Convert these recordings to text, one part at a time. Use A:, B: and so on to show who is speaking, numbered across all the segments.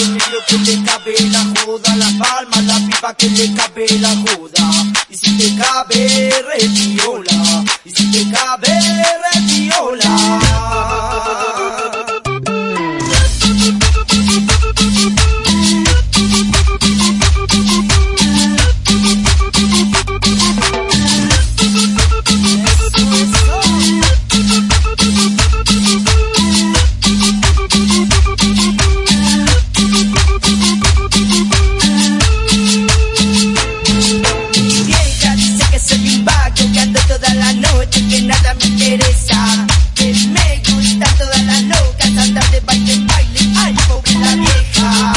A: lo negro que le cabe la joda, las palmas, la pipa que le cabe la joda. Y si te cabe, reviola. Y si te cabe, reviola. que nada me interesa. Que me gusta todas las locas, andar de baile en baile, ay, pobre la vieja.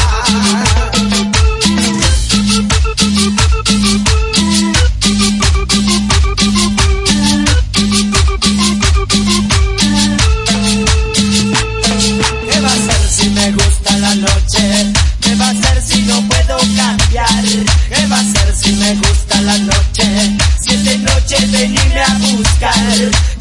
A: ¿Qué va a hacer si me gusta la noche? ¿Qué va a hacer si no puedo cambiar? ¿Qué va a hacer si me gusta la noche? Siete noches venirme a buscar. Friday.